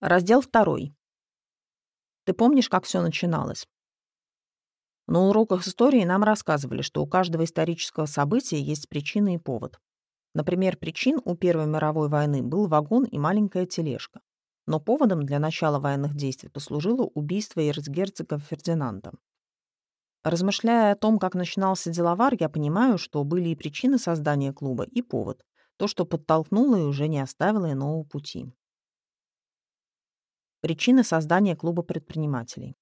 Раздел второй. Ты помнишь, как все начиналось? На уроках истории нам рассказывали, что у каждого исторического события есть причина и повод. Например, причин у Первой мировой войны был вагон и маленькая тележка. Но поводом для начала военных действий послужило убийство эрцгерцога Фердинанда. Размышляя о том, как начинался деловар, я понимаю, что были и причины создания клуба, и повод. То, что подтолкнуло и уже не оставило иного пути. Причины создания клуба предпринимателей.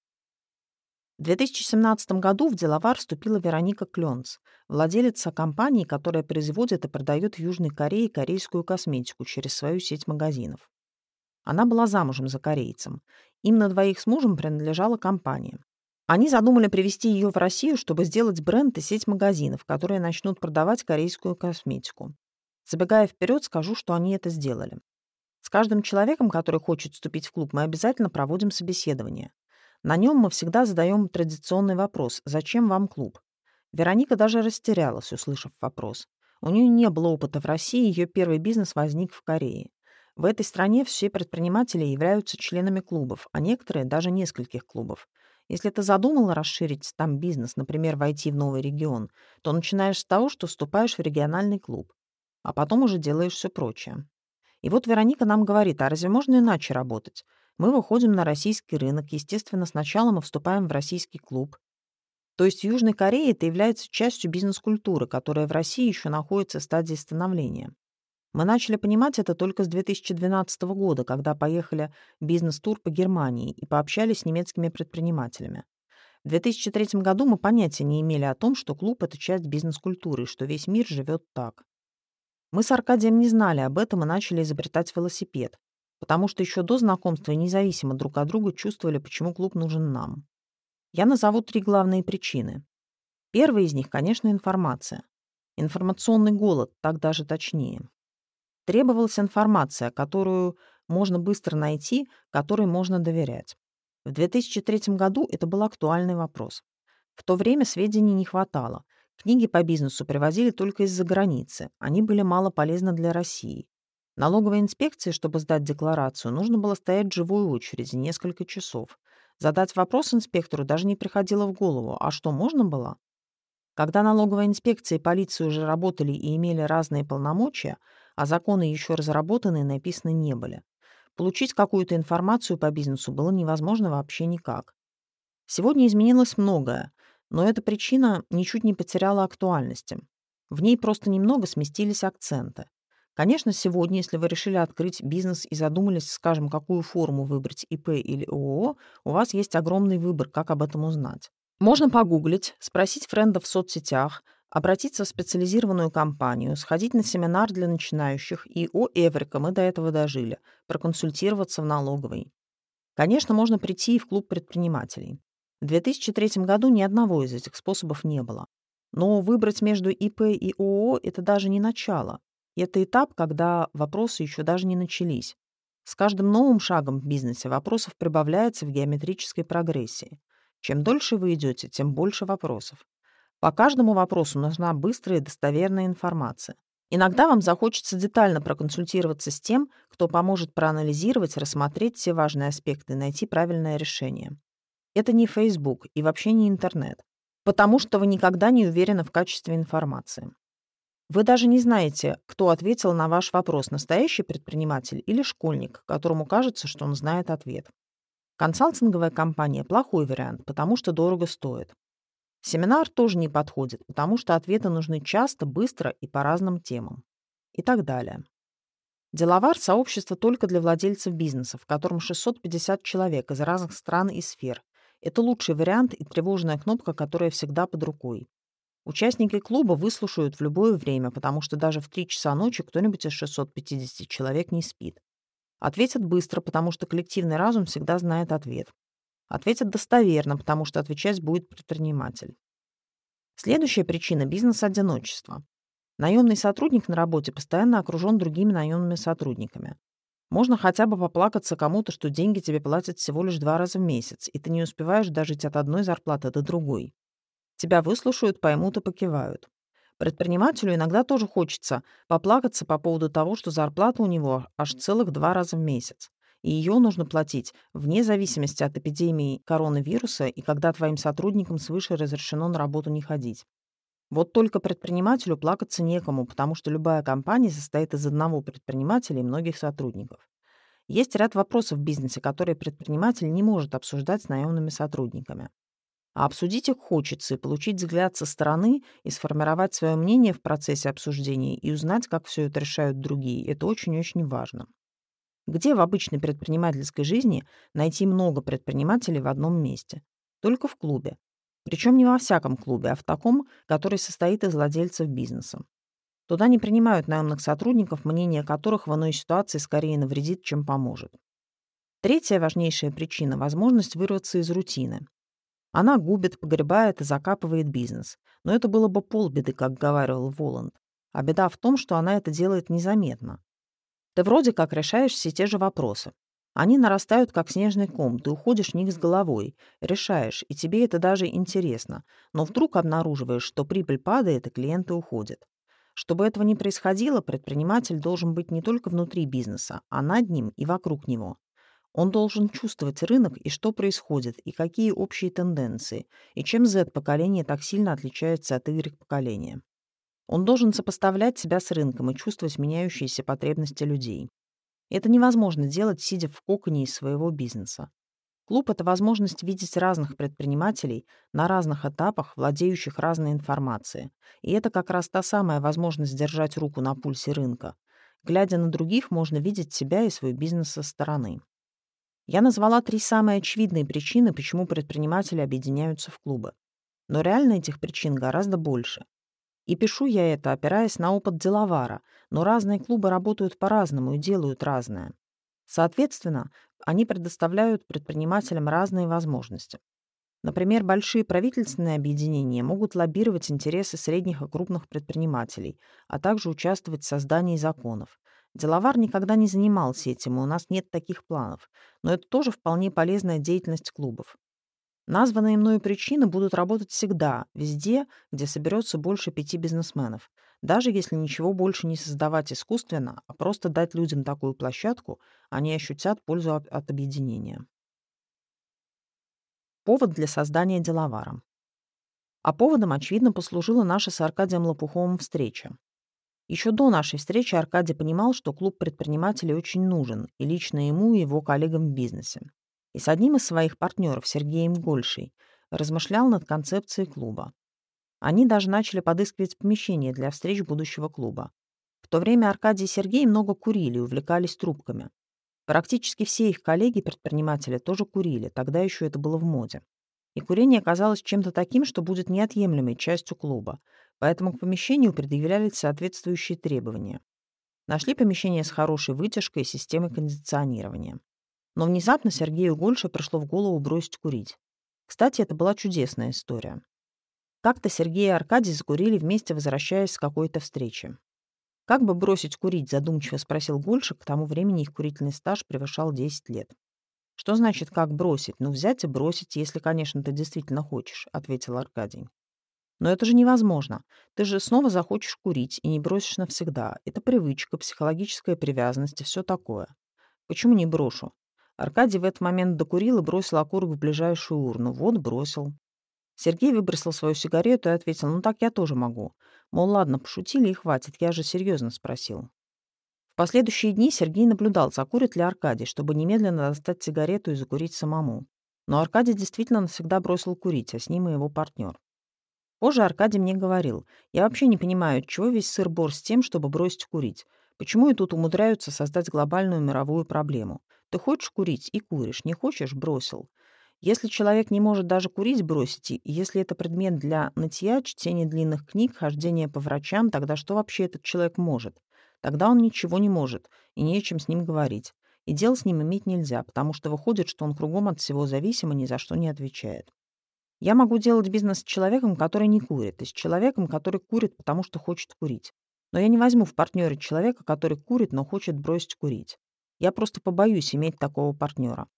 В 2017 году в деловар вступила Вероника Кленц, владелица компании, которая производит и продает в Южной Корее корейскую косметику через свою сеть магазинов. Она была замужем за корейцем. Им на двоих с мужем принадлежала компания. Они задумали привезти ее в Россию, чтобы сделать бренд и сеть магазинов, которые начнут продавать корейскую косметику. Забегая вперед, скажу, что они это сделали. Каждым человеком, который хочет вступить в клуб, мы обязательно проводим собеседование. На нем мы всегда задаем традиционный вопрос «Зачем вам клуб?». Вероника даже растерялась, услышав вопрос. У нее не было опыта в России, ее первый бизнес возник в Корее. В этой стране все предприниматели являются членами клубов, а некоторые даже нескольких клубов. Если ты задумал расширить там бизнес, например, войти в новый регион, то начинаешь с того, что вступаешь в региональный клуб, а потом уже делаешь все прочее. И вот Вероника нам говорит, а разве можно иначе работать? Мы выходим на российский рынок, естественно, сначала мы вступаем в российский клуб. То есть в Южной Корее это является частью бизнес-культуры, которая в России еще находится в стадии становления. Мы начали понимать это только с 2012 года, когда поехали бизнес-тур по Германии и пообщались с немецкими предпринимателями. В 2003 году мы понятия не имели о том, что клуб — это часть бизнес-культуры, что весь мир живет так. Мы с Аркадием не знали об этом и начали изобретать велосипед, потому что еще до знакомства независимо друг от друга чувствовали, почему клуб нужен нам. Я назову три главные причины. Первая из них, конечно, информация. Информационный голод, так даже точнее. Требовалась информация, которую можно быстро найти, которой можно доверять. В 2003 году это был актуальный вопрос. В то время сведений не хватало. Книги по бизнесу привозили только из-за границы. Они были мало полезны для России. Налоговой инспекции, чтобы сдать декларацию, нужно было стоять в живой очереди несколько часов. Задать вопрос инспектору даже не приходило в голову. А что, можно было? Когда налоговая инспекция и полиция уже работали и имели разные полномочия, а законы еще разработаны и написаны не были. Получить какую-то информацию по бизнесу было невозможно вообще никак. Сегодня изменилось многое, но эта причина ничуть не потеряла актуальности. В ней просто немного сместились акценты. Конечно, сегодня, если вы решили открыть бизнес и задумались, скажем, какую форму выбрать ИП или ООО, у вас есть огромный выбор, как об этом узнать. Можно погуглить, спросить френдов в соцсетях, обратиться в специализированную компанию, сходить на семинар для начинающих и, о, Эврика, мы до этого дожили, проконсультироваться в налоговой. Конечно, можно прийти и в клуб предпринимателей. В 2003 году ни одного из этих способов не было. Но выбрать между ИП и ООО – это даже не начало. Это этап, когда вопросы еще даже не начались. С каждым новым шагом в бизнесе вопросов прибавляется в геометрической прогрессии. Чем дольше вы идете, тем больше вопросов. По каждому вопросу нужна быстрая и достоверная информация. Иногда вам захочется детально проконсультироваться с тем, кто поможет проанализировать, рассмотреть все важные аспекты и найти правильное решение. Это не Facebook и вообще не интернет, потому что вы никогда не уверены в качестве информации. Вы даже не знаете, кто ответил на ваш вопрос, настоящий предприниматель или школьник, которому кажется, что он знает ответ. Консалтинговая компания – плохой вариант, потому что дорого стоит. Семинар тоже не подходит, потому что ответы нужны часто, быстро и по разным темам. И так далее. Деловар – сообщество только для владельцев бизнеса, в котором 650 человек из разных стран и сфер. Это лучший вариант и тревожная кнопка, которая всегда под рукой. Участники клуба выслушают в любое время, потому что даже в 3 часа ночи кто-нибудь из 650 человек не спит. Ответят быстро, потому что коллективный разум всегда знает ответ. Ответят достоверно, потому что отвечать будет предприниматель. Следующая причина – бизнес-одиночество. Наемный сотрудник на работе постоянно окружен другими наемными сотрудниками. Можно хотя бы поплакаться кому-то, что деньги тебе платят всего лишь два раза в месяц, и ты не успеваешь дожить от одной зарплаты до другой. Тебя выслушают, поймут и покивают. Предпринимателю иногда тоже хочется поплакаться по поводу того, что зарплата у него аж целых два раза в месяц. и ее нужно платить вне зависимости от эпидемии коронавируса и когда твоим сотрудникам свыше разрешено на работу не ходить. Вот только предпринимателю плакаться некому, потому что любая компания состоит из одного предпринимателя и многих сотрудников. Есть ряд вопросов в бизнесе, которые предприниматель не может обсуждать с наемными сотрудниками. А обсудить их хочется и получить взгляд со стороны и сформировать свое мнение в процессе обсуждения и узнать, как все это решают другие. Это очень-очень важно. Где в обычной предпринимательской жизни найти много предпринимателей в одном месте? Только в клубе. Причем не во всяком клубе, а в таком, который состоит из владельцев бизнеса. Туда не принимают наемных сотрудников, мнение которых в иной ситуации скорее навредит, чем поможет. Третья важнейшая причина – возможность вырваться из рутины. Она губит, погребает и закапывает бизнес. Но это было бы полбеды, как говаривал Воланд. А беда в том, что она это делает незаметно. Ты вроде как решаешь все те же вопросы. Они нарастают, как снежный ком, ты уходишь в них с головой, решаешь, и тебе это даже интересно. Но вдруг обнаруживаешь, что прибыль падает, и клиенты уходят. Чтобы этого не происходило, предприниматель должен быть не только внутри бизнеса, а над ним и вокруг него. Он должен чувствовать рынок и что происходит, и какие общие тенденции, и чем Z-поколение так сильно отличается от Y-поколения. Он должен сопоставлять себя с рынком и чувствовать меняющиеся потребности людей. Это невозможно делать, сидя в коконе из своего бизнеса. Клуб — это возможность видеть разных предпринимателей на разных этапах, владеющих разной информацией. И это как раз та самая возможность держать руку на пульсе рынка. Глядя на других, можно видеть себя и свой бизнес со стороны. Я назвала три самые очевидные причины, почему предприниматели объединяются в клубы. Но реально этих причин гораздо больше. И пишу я это, опираясь на опыт деловара, но разные клубы работают по-разному и делают разное. Соответственно, они предоставляют предпринимателям разные возможности. Например, большие правительственные объединения могут лоббировать интересы средних и крупных предпринимателей, а также участвовать в создании законов. Деловар никогда не занимался этим, и у нас нет таких планов, но это тоже вполне полезная деятельность клубов. Названные мною причины будут работать всегда, везде, где соберется больше пяти бизнесменов. Даже если ничего больше не создавать искусственно, а просто дать людям такую площадку, они ощутят пользу от объединения. Повод для создания деловара. А поводом, очевидно, послужила наша с Аркадием Лопуховым встреча. Еще до нашей встречи Аркадий понимал, что клуб предпринимателей очень нужен и лично ему и его коллегам в бизнесе. И с одним из своих партнеров, Сергеем Гольшей, размышлял над концепцией клуба. Они даже начали подыскивать помещение для встреч будущего клуба. В то время Аркадий и Сергей много курили и увлекались трубками. Практически все их коллеги-предприниматели тоже курили, тогда еще это было в моде. И курение оказалось чем-то таким, что будет неотъемлемой частью клуба, поэтому к помещению предъявлялись соответствующие требования. Нашли помещение с хорошей вытяжкой и системой кондиционирования. Но внезапно Сергею Гольше пришло в голову бросить курить. Кстати, это была чудесная история. Как-то Сергей и Аркадий закурили вместе, возвращаясь с какой-то встречи. «Как бы бросить курить?» – задумчиво спросил Гольшик. К тому времени их курительный стаж превышал 10 лет. «Что значит, как бросить? Ну, взять и бросить, если, конечно, ты действительно хочешь», — ответил Аркадий. «Но это же невозможно. Ты же снова захочешь курить и не бросишь навсегда. Это привычка, психологическая привязанность и все такое. Почему не брошу?» Аркадий в этот момент докурил и бросил окурок в ближайшую урну. Вот, бросил. Сергей выбросил свою сигарету и ответил, ну так я тоже могу. Мол, ладно, пошутили и хватит, я же серьезно спросил. В последующие дни Сергей наблюдал, закурит ли Аркадий, чтобы немедленно достать сигарету и закурить самому. Но Аркадий действительно навсегда бросил курить, а с ним и его партнер. Позже Аркадий мне говорил, я вообще не понимаю, чего весь сыр-бор с тем, чтобы бросить курить. Почему и тут умудряются создать глобальную мировую проблему? Ты хочешь курить и куришь, не хочешь — бросил. Если человек не может даже курить бросить, и если это предмет для нытья, чтения длинных книг, хождения по врачам, тогда что вообще этот человек может? Тогда он ничего не может, и не о чем с ним говорить. И дел с ним иметь нельзя, потому что выходит, что он кругом от всего зависим и ни за что не отвечает. Я могу делать бизнес с человеком, который не курит, и с человеком, который курит, потому что хочет курить. Но я не возьму в партнере человека, который курит, но хочет бросить курить. Я просто побоюсь иметь такого партнера.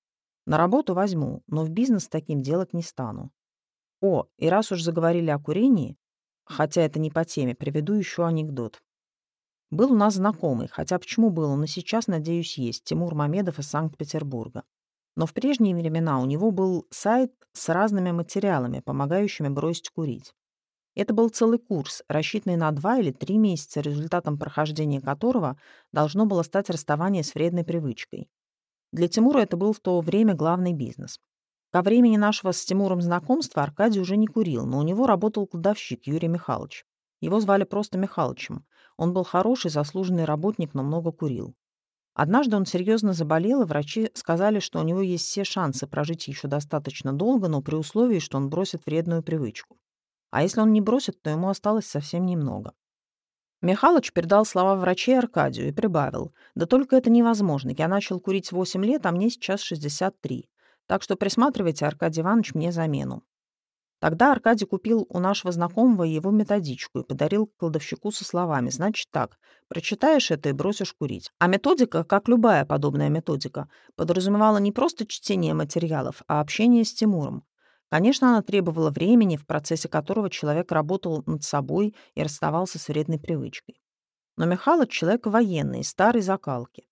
На работу возьму, но в бизнес таким делать не стану. О, и раз уж заговорили о курении, хотя это не по теме, приведу еще анекдот. Был у нас знакомый, хотя почему был, и сейчас, надеюсь, есть, Тимур Мамедов из Санкт-Петербурга. Но в прежние времена у него был сайт с разными материалами, помогающими бросить курить. Это был целый курс, рассчитанный на два или три месяца, результатом прохождения которого должно было стать расставание с вредной привычкой. Для Тимура это был в то время главный бизнес. Ко времени нашего с Тимуром знакомства Аркадий уже не курил, но у него работал кладовщик Юрий Михайлович. Его звали просто Михалычем. Он был хороший, заслуженный работник, но много курил. Однажды он серьезно заболел, и врачи сказали, что у него есть все шансы прожить еще достаточно долго, но при условии, что он бросит вредную привычку. А если он не бросит, то ему осталось совсем немного. Михалыч передал слова врачей Аркадию и прибавил. «Да только это невозможно. Я начал курить 8 лет, а мне сейчас 63. Так что присматривайте, Аркадий Иванович, мне замену». Тогда Аркадий купил у нашего знакомого его методичку и подарил кладовщику со словами «Значит так, прочитаешь это и бросишь курить». А методика, как любая подобная методика, подразумевала не просто чтение материалов, а общение с Тимуром. Конечно, она требовала времени, в процессе которого человек работал над собой и расставался с вредной привычкой. Но Михайлович человек военный, старой закалки.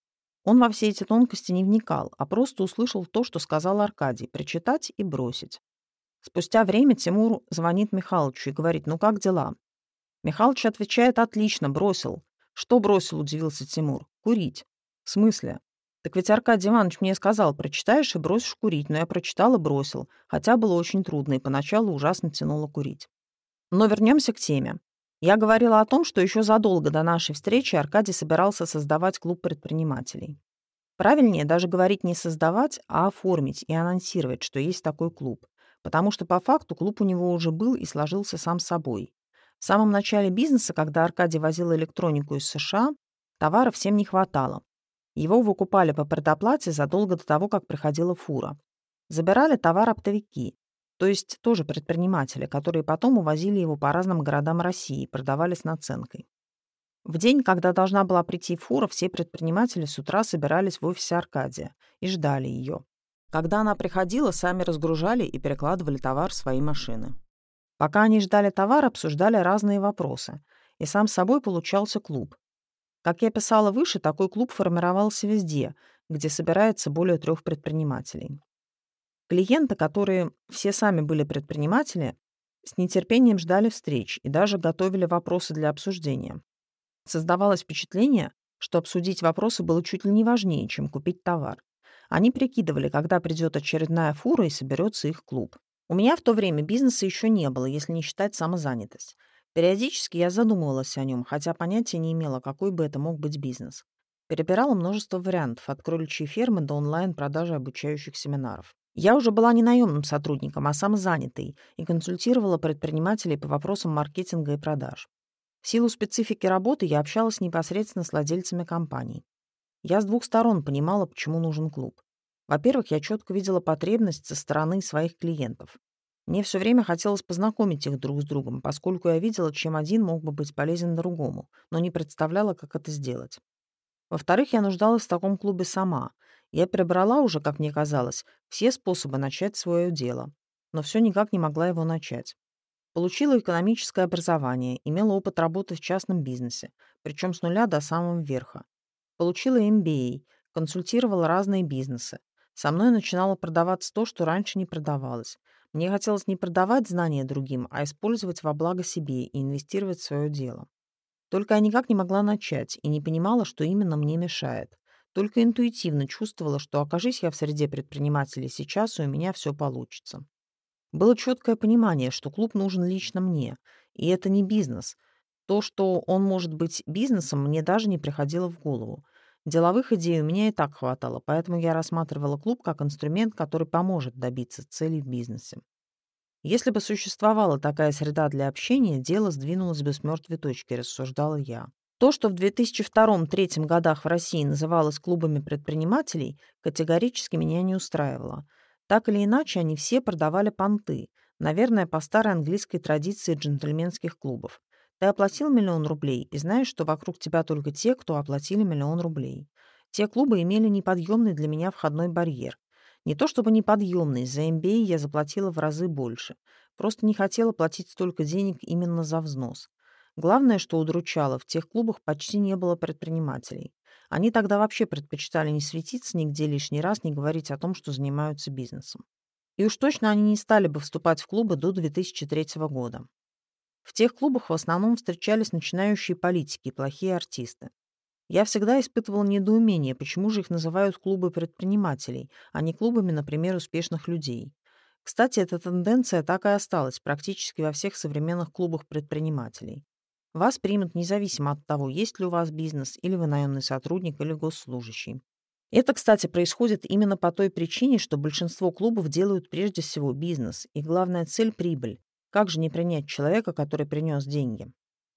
Он во все эти тонкости не вникал, а просто услышал то, что сказал Аркадий, прочитать и бросить. Спустя время Тимур звонит Михалычу и говорит, ну как дела? Михалыч отвечает, отлично, бросил. Что бросил, удивился Тимур. Курить. В смысле? Так ведь Аркадий Иванович мне сказал, прочитаешь и бросишь курить, но я прочитал и бросил, хотя было очень трудно и поначалу ужасно тянуло курить. Но вернемся к теме. Я говорила о том, что еще задолго до нашей встречи Аркадий собирался создавать клуб предпринимателей. Правильнее даже говорить не создавать, а оформить и анонсировать, что есть такой клуб потому что по факту клуб у него уже был и сложился сам собой. В самом начале бизнеса, когда Аркадий возил электронику из США, товаров всем не хватало. Его выкупали по предоплате задолго до того, как приходила фура. Забирали товар оптовики, то есть тоже предприниматели, которые потом увозили его по разным городам России и продавали с наценкой. В день, когда должна была прийти фура, все предприниматели с утра собирались в офисе Аркадия и ждали ее. Когда она приходила, сами разгружали и перекладывали товар в свои машины. Пока они ждали товар, обсуждали разные вопросы, и сам собой получался клуб. Как я писала выше, такой клуб формировался везде, где собирается более трех предпринимателей. Клиенты, которые все сами были предприниматели, с нетерпением ждали встреч и даже готовили вопросы для обсуждения. Создавалось впечатление, что обсудить вопросы было чуть ли не важнее, чем купить товар. Они прикидывали, когда придет очередная фура и соберется их клуб. У меня в то время бизнеса еще не было, если не считать самозанятость. Периодически я задумывалась о нем, хотя понятия не имела, какой бы это мог быть бизнес. Перебирала множество вариантов, от кроличьей фермы до онлайн-продажи обучающих семинаров. Я уже была не наемным сотрудником, а самозанятой и консультировала предпринимателей по вопросам маркетинга и продаж. В силу специфики работы я общалась непосредственно с владельцами компаний. Я с двух сторон понимала, почему нужен клуб. Во-первых, я четко видела потребность со стороны своих клиентов. Мне все время хотелось познакомить их друг с другом, поскольку я видела, чем один мог бы быть полезен другому, но не представляла, как это сделать. Во-вторых, я нуждалась в таком клубе сама. Я перебрала уже, как мне казалось, все способы начать свое дело, но все никак не могла его начать. Получила экономическое образование, имела опыт работы в частном бизнесе, причем с нуля до самого верха. Получила MBA, консультировала разные бизнесы. Со мной начинало продаваться то, что раньше не продавалось. Мне хотелось не продавать знания другим, а использовать во благо себе и инвестировать в свое дело. Только я никак не могла начать и не понимала, что именно мне мешает. Только интуитивно чувствовала, что окажись я в среде предпринимателей сейчас, у меня все получится. Было четкое понимание, что клуб нужен лично мне, и это не бизнес — то, что он может быть бизнесом, мне даже не приходило в голову. Деловых идей у меня и так хватало, поэтому я рассматривала клуб как инструмент, который поможет добиться целей в бизнесе. Если бы существовала такая среда для общения, дело сдвинулось бы с мертвой точки, рассуждала я. То, что в 2002-2003 годах в России называлось клубами предпринимателей, категорически меня не устраивало. Так или иначе, они все продавали понты, наверное, по старой английской традиции джентльменских клубов. Ты оплатил миллион рублей и знаешь, что вокруг тебя только те, кто оплатили миллион рублей. Те клубы имели неподъемный для меня входной барьер. Не то чтобы неподъемный, за MBA я заплатила в разы больше. Просто не хотела платить столько денег именно за взнос. Главное, что удручало, в тех клубах почти не было предпринимателей. Они тогда вообще предпочитали не светиться нигде лишний раз, не говорить о том, что занимаются бизнесом. И уж точно они не стали бы вступать в клубы до 2003 года. В тех клубах в основном встречались начинающие политики и плохие артисты. Я всегда испытывал недоумение, почему же их называют клубы предпринимателей, а не клубами, например, успешных людей. Кстати, эта тенденция так и осталась практически во всех современных клубах предпринимателей. Вас примут независимо от того, есть ли у вас бизнес, или вы наемный сотрудник, или госслужащий. Это, кстати, происходит именно по той причине, что большинство клубов делают прежде всего бизнес, и главная цель – прибыль. Как же не принять человека, который принес деньги?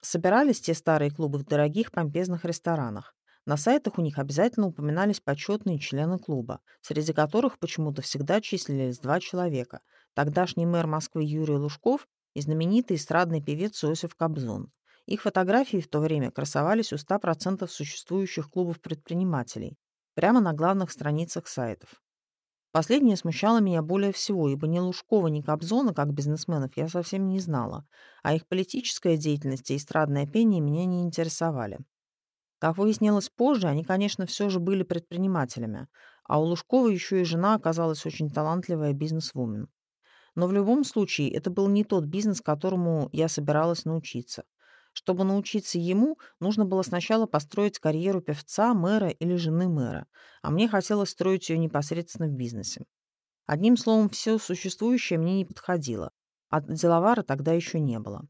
Собирались те старые клубы в дорогих помпезных ресторанах. На сайтах у них обязательно упоминались почетные члены клуба, среди которых почему-то всегда числились два человека. Тогдашний мэр Москвы Юрий Лужков и знаменитый эстрадный певец Иосиф Кобзон. Их фотографии в то время красовались у 100% существующих клубов предпринимателей, прямо на главных страницах сайтов. Последнее смущало меня более всего, ибо ни Лужкова, ни Кобзона, как бизнесменов, я совсем не знала, а их политическая деятельность и эстрадное пение меня не интересовали. Как выяснилось позже, они, конечно, все же были предпринимателями, а у Лужкова еще и жена оказалась очень талантливая бизнесвумен. Но в любом случае это был не тот бизнес, которому я собиралась научиться. Чтобы научиться ему, нужно было сначала построить карьеру певца, мэра или жены мэра, а мне хотелось строить ее непосредственно в бизнесе. Одним словом, все существующее мне не подходило, а деловара тогда еще не было.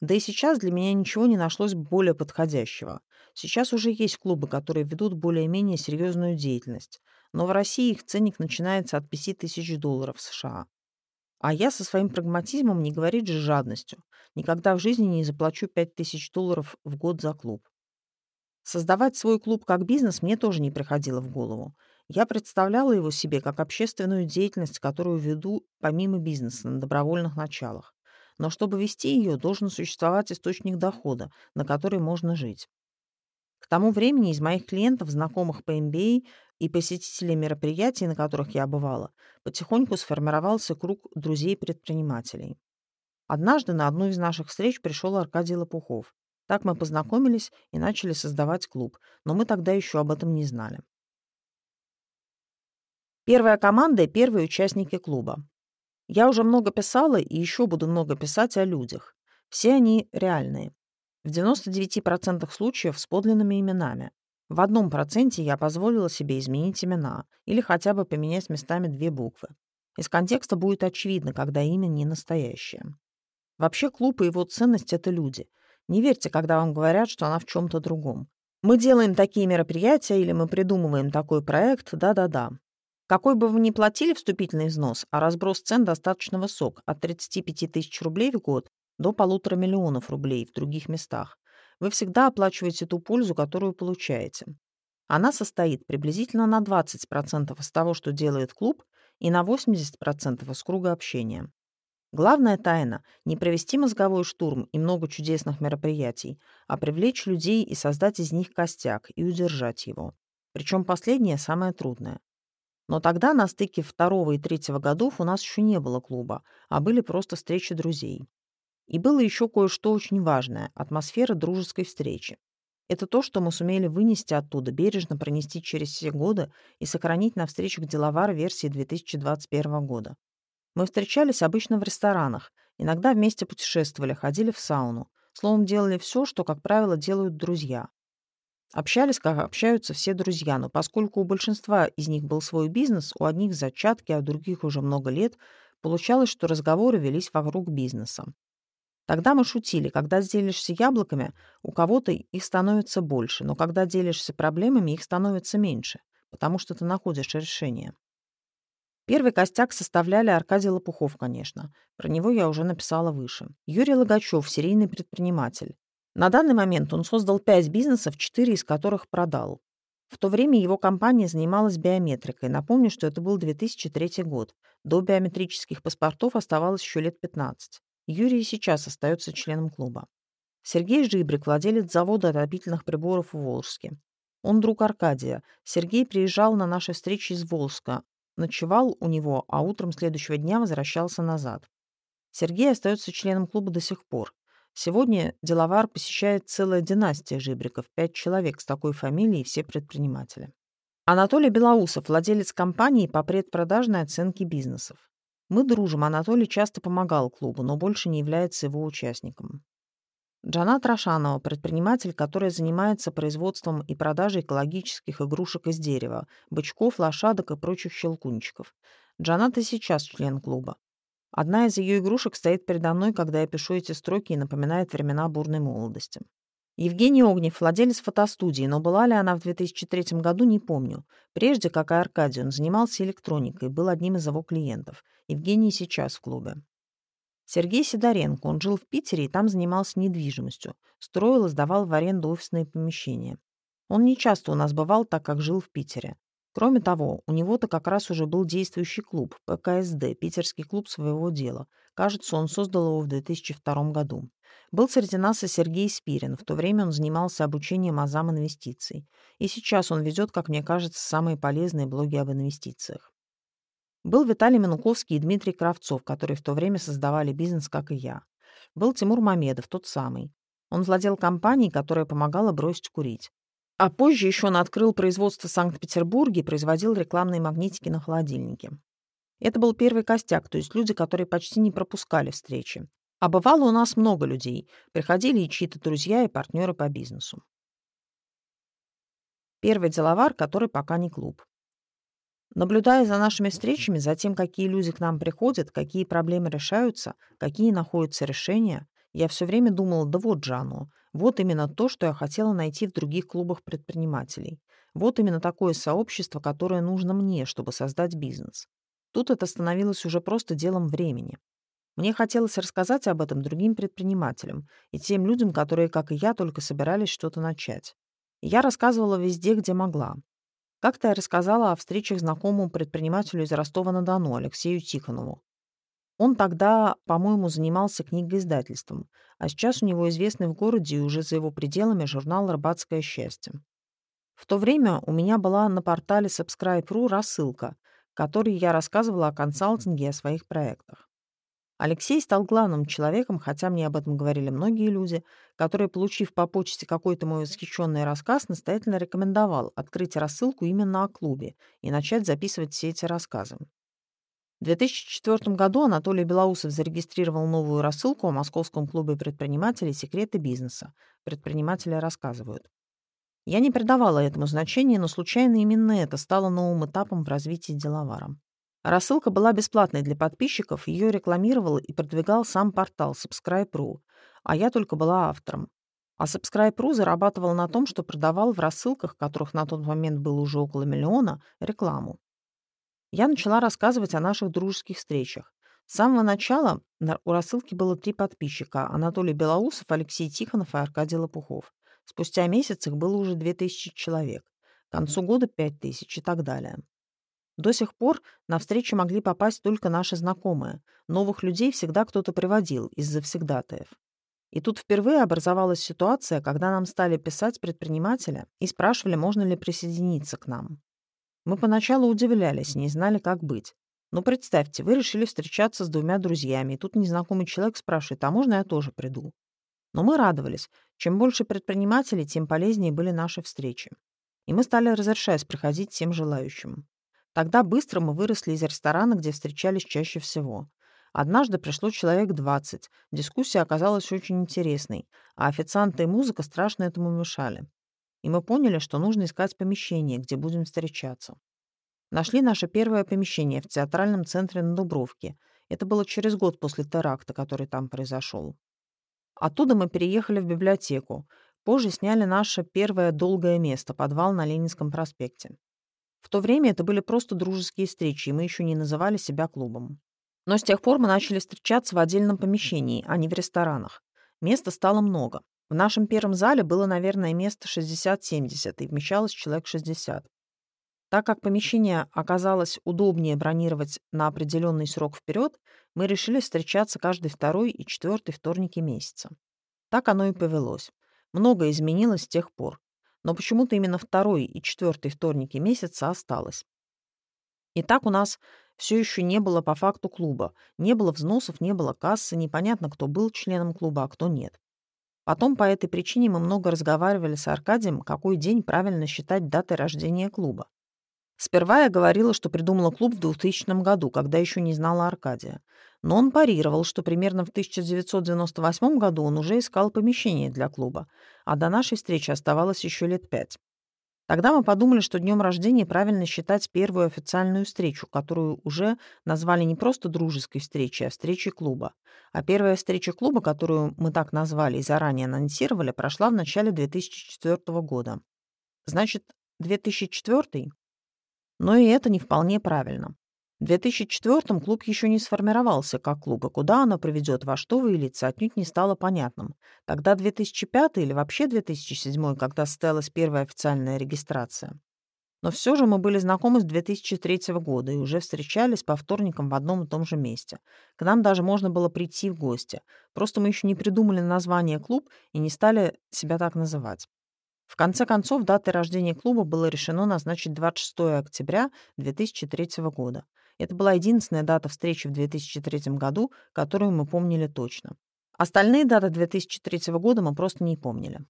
Да и сейчас для меня ничего не нашлось более подходящего. Сейчас уже есть клубы, которые ведут более-менее серьезную деятельность, но в России их ценник начинается от 5 тысяч долларов США. А я со своим прагматизмом не говорить же жадностью. Никогда в жизни не заплачу 5000 долларов в год за клуб. Создавать свой клуб как бизнес мне тоже не приходило в голову. Я представляла его себе как общественную деятельность, которую веду помимо бизнеса на добровольных началах. Но чтобы вести ее, должен существовать источник дохода, на который можно жить. Тому времени из моих клиентов, знакомых по MBA, и посетителей мероприятий, на которых я бывала, потихоньку сформировался круг друзей-предпринимателей. Однажды на одну из наших встреч пришел Аркадий Лопухов. Так мы познакомились и начали создавать клуб, но мы тогда еще об этом не знали. Первая команда и первые участники клуба. Я уже много писала и еще буду много писать о людях. Все они реальные. В 99% случаев с подлинными именами. В одном проценте я позволила себе изменить имена или хотя бы поменять местами две буквы. Из контекста будет очевидно, когда имя не настоящее. Вообще клуб и его ценность — это люди. Не верьте, когда вам говорят, что она в чем-то другом. Мы делаем такие мероприятия или мы придумываем такой проект, да-да-да. Какой бы вы ни платили вступительный взнос, а разброс цен достаточно высок, от 35 тысяч рублей в год до полутора миллионов рублей в других местах, вы всегда оплачиваете ту пользу, которую получаете. Она состоит приблизительно на 20% из того, что делает клуб, и на 80% из круга общения. Главная тайна – не провести мозговой штурм и много чудесных мероприятий, а привлечь людей и создать из них костяк и удержать его. Причем последнее самое трудное. Но тогда на стыке второго и третьего годов у нас еще не было клуба, а были просто встречи друзей. И было еще кое-что очень важное – атмосфера дружеской встречи. Это то, что мы сумели вынести оттуда, бережно пронести через все годы и сохранить на встречах деловар версии 2021 года. Мы встречались обычно в ресторанах, иногда вместе путешествовали, ходили в сауну. Словом, делали все, что, как правило, делают друзья. Общались, как общаются все друзья, но поскольку у большинства из них был свой бизнес, у одних зачатки, а у других уже много лет, получалось, что разговоры велись вокруг бизнеса. Тогда мы шутили, когда делишься яблоками, у кого-то их становится больше, но когда делишься проблемами, их становится меньше, потому что ты находишь решение. Первый костяк составляли Аркадий Лопухов, конечно. Про него я уже написала выше. Юрий Логачев, серийный предприниматель. На данный момент он создал пять бизнесов, четыре из которых продал. В то время его компания занималась биометрикой. Напомню, что это был 2003 год. До биометрических паспортов оставалось еще лет 15. Юрий сейчас остается членом клуба. Сергей Жибрик, владелец завода отопительных приборов в Волжске. Он друг Аркадия. Сергей приезжал на наши встречи из Волжска, ночевал у него, а утром следующего дня возвращался назад. Сергей остается членом клуба до сих пор. Сегодня деловар посещает целая династия жибриков, пять человек с такой фамилией, все предприниматели. Анатолий Белоусов, владелец компании по предпродажной оценке бизнесов. Мы дружим, Анатолий часто помогал клубу, но больше не является его участником. Джанат Рашанова, предприниматель, которая занимается производством и продажей экологических игрушек из дерева, бычков, лошадок и прочих щелкунчиков. Джанат и сейчас член клуба. Одна из ее игрушек стоит передо мной, когда я пишу эти строки и напоминает времена бурной молодости. Евгений Огнев, владелец фотостудии, но была ли она в 2003 году, не помню. Прежде, как и Аркадий, он занимался электроникой, был одним из его клиентов. Евгений сейчас в клубе. Сергей Сидоренко, он жил в Питере и там занимался недвижимостью, строил и сдавал в аренду офисные помещения. Он не часто у нас бывал, так как жил в Питере. Кроме того, у него-то как раз уже был действующий клуб, ПКСД, питерский клуб своего дела. Кажется, он создал его в 2002 году. Был среди нас и Сергей Спирин. В то время он занимался обучением азам инвестиций. И сейчас он ведет, как мне кажется, самые полезные блоги об инвестициях. Был Виталий Минуковский и Дмитрий Кравцов, которые в то время создавали бизнес, как и я. Был Тимур Мамедов, тот самый. Он владел компанией, которая помогала бросить курить. А позже еще он открыл производство в Санкт-Петербурге и производил рекламные магнитики на холодильнике. Это был первый костяк, то есть люди, которые почти не пропускали встречи. А бывало у нас много людей. Приходили и чьи-то друзья и партнеры по бизнесу. Первый деловар, который пока не клуб. Наблюдая за нашими встречами, за тем, какие люди к нам приходят, какие проблемы решаются, какие находятся решения, я все время думала, да вот же оно. Вот именно то, что я хотела найти в других клубах предпринимателей. Вот именно такое сообщество, которое нужно мне, чтобы создать бизнес. Тут это становилось уже просто делом времени. Мне хотелось рассказать об этом другим предпринимателям и тем людям, которые, как и я, только собирались что-то начать. И я рассказывала везде, где могла. Как-то я рассказала о встречах знакомому предпринимателю из Ростова-на-Дону, Алексею Тихонову. Он тогда, по-моему, занимался книгоиздательством, а сейчас у него известный в городе и уже за его пределами журнал «Рыбацкое счастье». В то время у меня была на портале Subscribe.ru рассылка, в которой я рассказывала о консалтинге и о своих проектах. Алексей стал главным человеком, хотя мне об этом говорили многие люди, которые, получив по почте какой-то мой восхищенный рассказ, настоятельно рекомендовал открыть рассылку именно о клубе и начать записывать все эти рассказы. В 2004 году Анатолий Белоусов зарегистрировал новую рассылку о Московском клубе предпринимателей «Секреты бизнеса». Предприниматели рассказывают. Я не придавала этому значения, но случайно именно это стало новым этапом в развитии деловара. Рассылка была бесплатной для подписчиков, ее рекламировал и продвигал сам портал Subscribe.ru, а я только была автором. А Subscribe.ru зарабатывал на том, что продавал в рассылках, которых на тот момент было уже около миллиона, рекламу. Я начала рассказывать о наших дружеских встречах. С самого начала у рассылки было три подписчика – Анатолий Белоусов, Алексей Тихонов и Аркадий Лопухов. Спустя месяц их было уже 2000 человек. К концу года 5000 и так далее. До сих пор на встречи могли попасть только наши знакомые. Новых людей всегда кто-то приводил из завсегдатаев. И тут впервые образовалась ситуация, когда нам стали писать предпринимателя и спрашивали, можно ли присоединиться к нам. Мы поначалу удивлялись, не знали, как быть. Но представьте, вы решили встречаться с двумя друзьями, и тут незнакомый человек спрашивает, а можно я тоже приду? Но мы радовались. Чем больше предпринимателей, тем полезнее были наши встречи. И мы стали разрешать приходить всем желающим. Тогда быстро мы выросли из ресторана, где встречались чаще всего. Однажды пришло человек 20. Дискуссия оказалась очень интересной, а официанты и музыка страшно этому мешали. И мы поняли, что нужно искать помещение, где будем встречаться. Нашли наше первое помещение в театральном центре на Дубровке. Это было через год после теракта, который там произошел. Оттуда мы переехали в библиотеку. Позже сняли наше первое долгое место, подвал на Ленинском проспекте. В то время это были просто дружеские встречи, и мы еще не называли себя клубом. Но с тех пор мы начали встречаться в отдельном помещении, а не в ресторанах. Места стало много. В нашем первом зале было, наверное, место 60-70, и вмещалось человек 60. Так как помещение оказалось удобнее бронировать на определенный срок вперед, мы решили встречаться каждый второй и четвертый вторники месяца. Так оно и повелось. Многое изменилось с тех пор но почему-то именно второй и четвертый вторники месяца осталось. И так у нас все еще не было по факту клуба. Не было взносов, не было кассы, непонятно, кто был членом клуба, а кто нет. Потом по этой причине мы много разговаривали с Аркадием, какой день правильно считать датой рождения клуба. Сперва я говорила, что придумала клуб в 2000 году, когда еще не знала Аркадия. Но он парировал, что примерно в 1998 году он уже искал помещение для клуба, а до нашей встречи оставалось еще лет пять. Тогда мы подумали, что днем рождения правильно считать первую официальную встречу, которую уже назвали не просто дружеской встречей, а встречей клуба. А первая встреча клуба, которую мы так назвали и заранее анонсировали, прошла в начале 2004 года. Значит, 2004? Но и это не вполне правильно. В 2004-м клуб еще не сформировался как клуб, и куда оно приведет, во что выльется, отнюдь не стало понятным. Тогда 2005 или вообще 2007, когда состоялась первая официальная регистрация. Но все же мы были знакомы с 2003 года и уже встречались по вторникам в одном и том же месте. К нам даже можно было прийти в гости. Просто мы еще не придумали название клуб и не стали себя так называть. В конце концов, датой рождения клуба было решено назначить 26 октября 2003 года. Это была единственная дата встречи в 2003 году, которую мы помнили точно. Остальные даты 2003 года мы просто не помнили.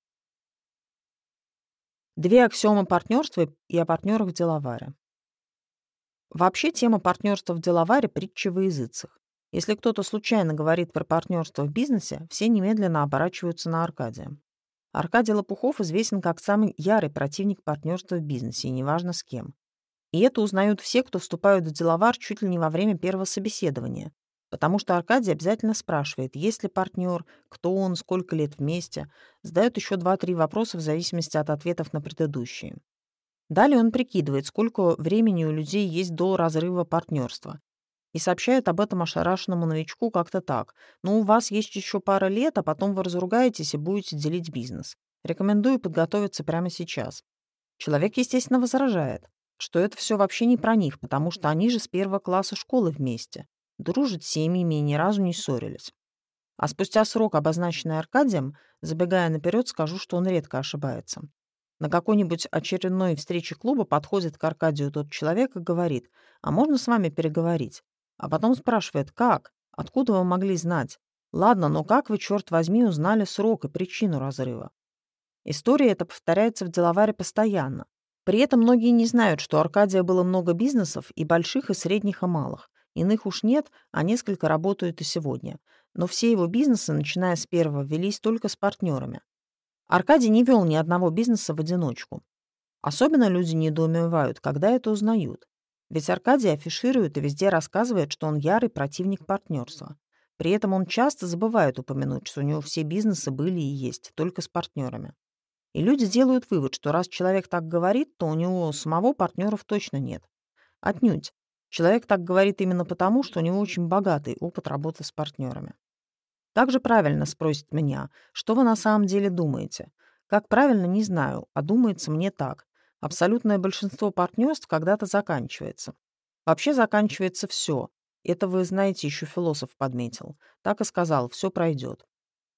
Две аксиомы партнерства и о партнерах в деловаре. Вообще тема партнерства в деловаре притча во языцах. Если кто-то случайно говорит про партнерство в бизнесе, все немедленно оборачиваются на Аркадия. Аркадий Лопухов известен как самый ярый противник партнерства в бизнесе, и неважно с кем. И это узнают все, кто вступают в деловар чуть ли не во время первого собеседования. Потому что Аркадий обязательно спрашивает, есть ли партнер, кто он, сколько лет вместе. Задает еще два-три вопроса в зависимости от ответов на предыдущие. Далее он прикидывает, сколько времени у людей есть до разрыва партнерства. И сообщает об этом ошарашенному новичку как-то так. «Ну, у вас есть еще пара лет, а потом вы разругаетесь и будете делить бизнес. Рекомендую подготовиться прямо сейчас». Человек, естественно, возражает что это все вообще не про них, потому что они же с первого класса школы вместе, дружат с семьями и ни разу не ссорились. А спустя срок, обозначенный Аркадием, забегая наперед, скажу, что он редко ошибается. На какой-нибудь очередной встрече клуба подходит к Аркадию тот человек и говорит, а можно с вами переговорить? А потом спрашивает, как? Откуда вы могли знать? Ладно, но как вы, черт возьми, узнали срок и причину разрыва? История эта повторяется в деловаре постоянно. При этом многие не знают, что у Аркадия было много бизнесов, и больших, и средних, и малых. Иных уж нет, а несколько работают и сегодня. Но все его бизнесы, начиная с первого, велись только с партнерами. Аркадий не вел ни одного бизнеса в одиночку. Особенно люди недоумевают, когда это узнают. Ведь Аркадий афиширует и везде рассказывает, что он ярый противник партнерства. При этом он часто забывает упомянуть, что у него все бизнесы были и есть, только с партнерами. И люди делают вывод, что раз человек так говорит, то у него самого партнеров точно нет. Отнюдь. Человек так говорит именно потому, что у него очень богатый опыт работы с партнерами. Также правильно спросит меня, что вы на самом деле думаете. Как правильно, не знаю, а думается мне так. Абсолютное большинство партнерств когда-то заканчивается. Вообще заканчивается все. Это вы знаете, еще философ подметил. Так и сказал, все пройдет.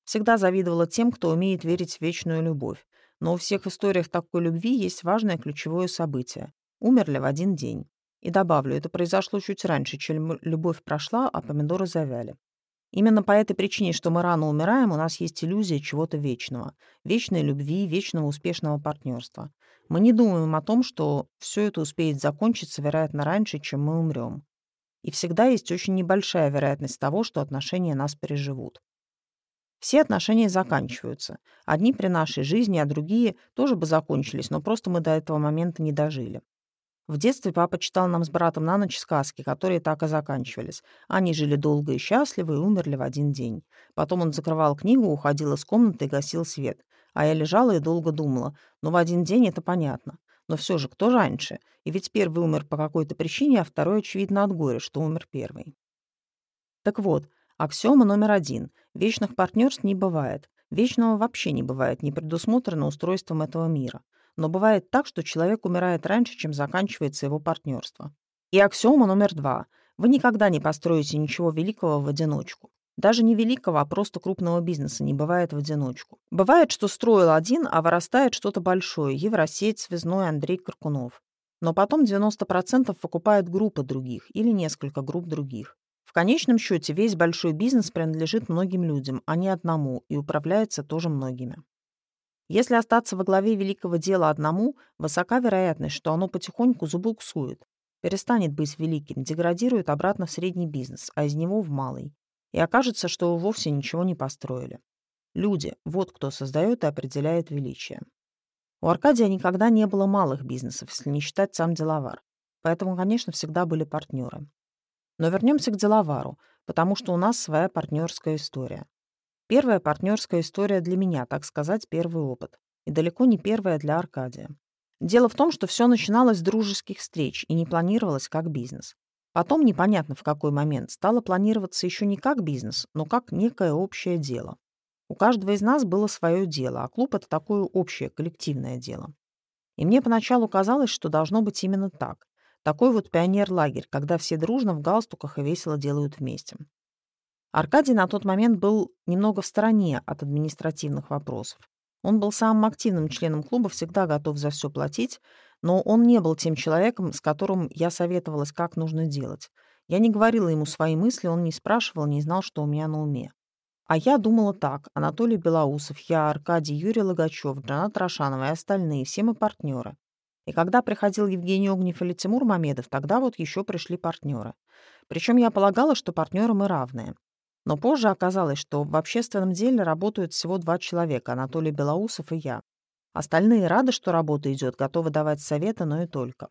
Всегда завидовала тем, кто умеет верить в вечную любовь. Но у всех историях такой любви есть важное ключевое событие. Умерли в один день. И добавлю, это произошло чуть раньше, чем любовь прошла, а помидоры завяли. Именно по этой причине, что мы рано умираем, у нас есть иллюзия чего-то вечного. Вечной любви, вечного успешного партнерства. Мы не думаем о том, что все это успеет закончиться, вероятно, раньше, чем мы умрем. И всегда есть очень небольшая вероятность того, что отношения нас переживут. Все отношения заканчиваются. Одни при нашей жизни, а другие тоже бы закончились, но просто мы до этого момента не дожили. В детстве папа читал нам с братом на ночь сказки, которые так и заканчивались. Они жили долго и счастливо и умерли в один день. Потом он закрывал книгу, уходил из комнаты и гасил свет. А я лежала и долго думала. Ну, в один день это понятно. Но все же, кто раньше? И ведь первый умер по какой-то причине, а второй, очевидно, от горя, что умер первый. Так вот, Аксиома номер один. Вечных партнерств не бывает. Вечного вообще не бывает, не предусмотрено устройством этого мира. Но бывает так, что человек умирает раньше, чем заканчивается его партнерство. И аксиома номер два. Вы никогда не построите ничего великого в одиночку. Даже не великого, а просто крупного бизнеса не бывает в одиночку. Бывает, что строил один, а вырастает что-то большое. Евросеть, Связной, Андрей Каркунов. Но потом 90% покупает группа других или несколько групп других. В конечном счете весь большой бизнес принадлежит многим людям, а не одному, и управляется тоже многими. Если остаться во главе великого дела одному, высока вероятность, что оно потихоньку забуксует, перестанет быть великим, деградирует обратно в средний бизнес, а из него в малый. И окажется, что вовсе ничего не построили. Люди – вот кто создает и определяет величие. У Аркадия никогда не было малых бизнесов, если не считать сам деловар. Поэтому, конечно, всегда были партнеры. Но вернемся к деловару, потому что у нас своя партнерская история. Первая партнерская история для меня, так сказать, первый опыт. И далеко не первая для Аркадия. Дело в том, что все начиналось с дружеских встреч и не планировалось как бизнес. Потом, непонятно в какой момент, стало планироваться еще не как бизнес, но как некое общее дело. У каждого из нас было свое дело, а клуб — это такое общее, коллективное дело. И мне поначалу казалось, что должно быть именно так. Такой вот пионер-лагерь, когда все дружно в галстуках и весело делают вместе. Аркадий на тот момент был немного в стороне от административных вопросов. Он был самым активным членом клуба, всегда готов за все платить, но он не был тем человеком, с которым я советовалась, как нужно делать. Я не говорила ему свои мысли, он не спрашивал, не знал, что у меня на уме. А я думала так. Анатолий Белоусов, я, Аркадий, Юрий Логачев, Джанат Рошанова и остальные, все мы партнеры. И когда приходил Евгений Огнев или Тимур Мамедов, тогда вот еще пришли партнеры. Причем я полагала, что партнеры мы равные. Но позже оказалось, что в общественном деле работают всего два человека, Анатолий Белоусов и я. Остальные рады, что работа идет, готовы давать советы, но и только.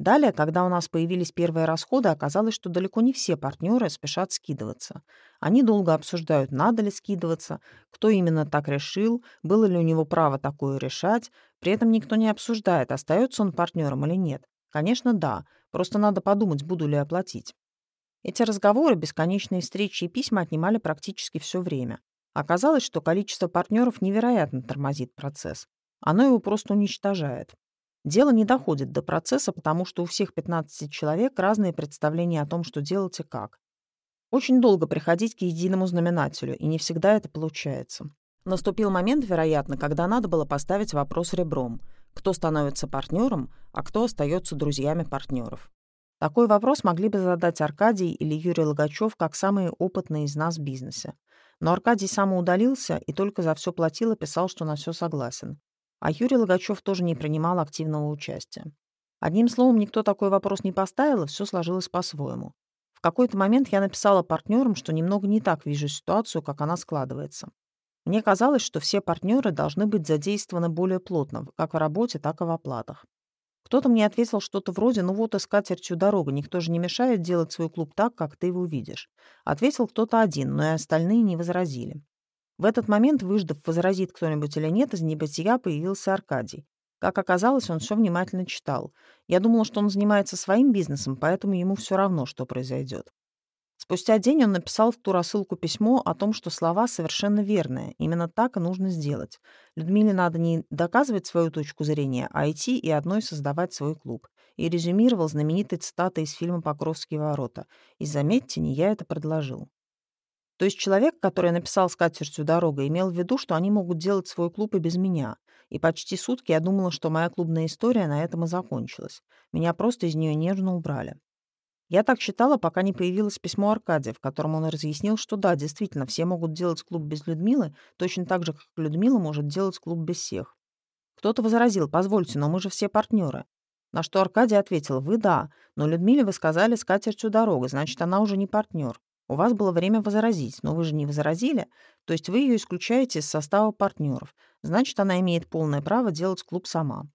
Далее, когда у нас появились первые расходы, оказалось, что далеко не все партнеры спешат скидываться. Они долго обсуждают, надо ли скидываться, кто именно так решил, было ли у него право такое решать. При этом никто не обсуждает, остается он партнером или нет. Конечно, да, просто надо подумать, буду ли оплатить. Эти разговоры, бесконечные встречи и письма отнимали практически все время. Оказалось, что количество партнеров невероятно тормозит процесс. Оно его просто уничтожает. Дело не доходит до процесса, потому что у всех 15 человек разные представления о том, что делать и как. Очень долго приходить к единому знаменателю, и не всегда это получается. Наступил момент, вероятно, когда надо было поставить вопрос ребром. Кто становится партнером, а кто остается друзьями партнеров. Такой вопрос могли бы задать Аркадий или Юрий Логачев как самые опытные из нас в бизнесе. Но Аркадий самоудалился и только за все платил и писал, что на все согласен. А Юрий Логачев тоже не принимал активного участия. Одним словом, никто такой вопрос не поставил, и все сложилось по-своему. В какой-то момент я написала партнерам, что немного не так вижу ситуацию, как она складывается. Мне казалось, что все партнеры должны быть задействованы более плотно, как в работе, так и в оплатах. Кто-то мне ответил что-то вроде «ну вот и скатертью дорога, никто же не мешает делать свой клуб так, как ты его видишь». Ответил кто-то один, но и остальные не возразили. В этот момент, выждав, возразит кто-нибудь или нет, из небытия появился Аркадий. Как оказалось, он все внимательно читал. Я думала, что он занимается своим бизнесом, поэтому ему все равно, что произойдет. Спустя день он написал в ту рассылку письмо о том, что слова совершенно верные. Именно так и нужно сделать. Людмиле надо не доказывать свою точку зрения, а идти и одной создавать свой клуб. И резюмировал знаменитой цитатой из фильма «Покровские ворота». И заметьте, не я это предложил. То есть человек, который написал «Скатертью дорога», имел в виду, что они могут делать свой клуб и без меня. И почти сутки я думала, что моя клубная история на этом и закончилась. Меня просто из нее нежно убрали. Я так считала, пока не появилось письмо Аркадия, в котором он разъяснил, что да, действительно, все могут делать клуб без Людмилы, точно так же, как Людмила может делать клуб без всех. Кто-то возразил, позвольте, но мы же все партнеры. На что Аркадий ответил, вы да, но Людмиле вы сказали скатертью дорога, значит, она уже не партнер. У вас было время возразить, но вы же не возразили, то есть вы ее исключаете из состава партнеров. Значит, она имеет полное право делать клуб сама.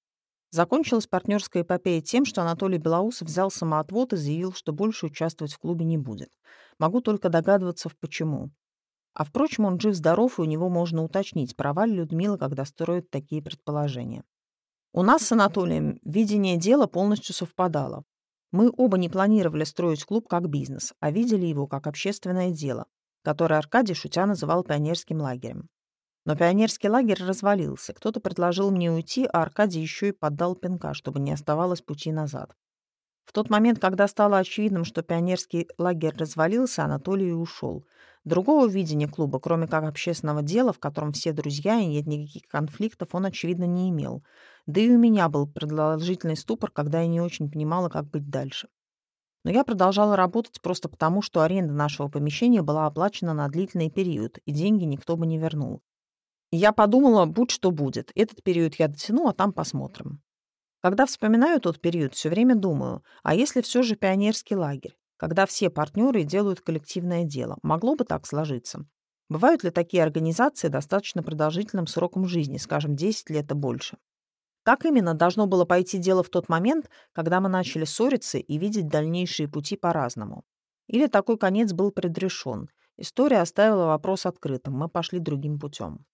Закончилась партнерская эпопея тем, что Анатолий Белоусов взял самоотвод и заявил, что больше участвовать в клубе не будет. Могу только догадываться, в почему. А впрочем, он жив-здоров, и у него можно уточнить, права ли Людмила, когда строит такие предположения. У нас с Анатолием видение дела полностью совпадало. Мы оба не планировали строить клуб как бизнес, а видели его как общественное дело, которое Аркадий шутя называл пионерским лагерем. Но пионерский лагерь развалился. Кто-то предложил мне уйти, а Аркадий еще и поддал пинка, чтобы не оставалось пути назад. В тот момент, когда стало очевидным, что пионерский лагерь развалился, Анатолий ушел. Другого видения клуба, кроме как общественного дела, в котором все друзья и нет никаких конфликтов, он, очевидно, не имел. Да и у меня был продолжительный ступор, когда я не очень понимала, как быть дальше. Но я продолжала работать просто потому, что аренда нашего помещения была оплачена на длительный период, и деньги никто бы не вернул. Я подумала, будь что будет. Этот период я дотяну, а там посмотрим. Когда вспоминаю тот период, все время думаю, а если все же пионерский лагерь, когда все партнеры делают коллективное дело, могло бы так сложиться? Бывают ли такие организации достаточно продолжительным сроком жизни, скажем, 10 лет и больше? Как именно должно было пойти дело в тот момент, когда мы начали ссориться и видеть дальнейшие пути по-разному? Или такой конец был предрешен? История оставила вопрос открытым, мы пошли другим путем.